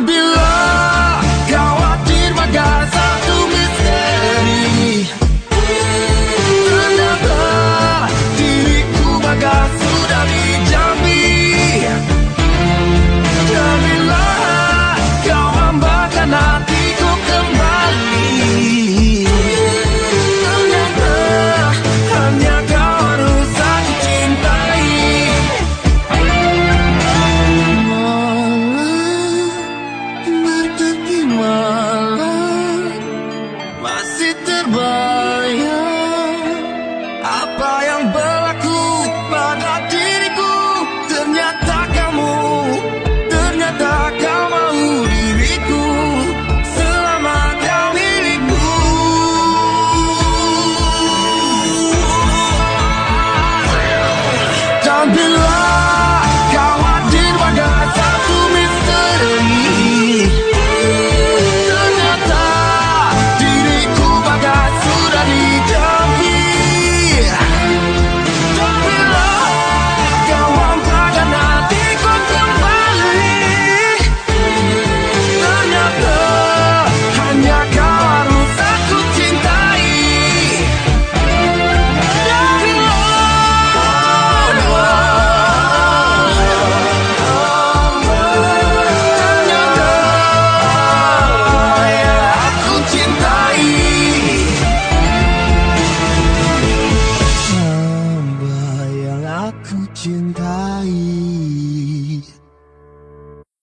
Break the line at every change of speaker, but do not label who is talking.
do belong. 心太硬。